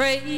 I'm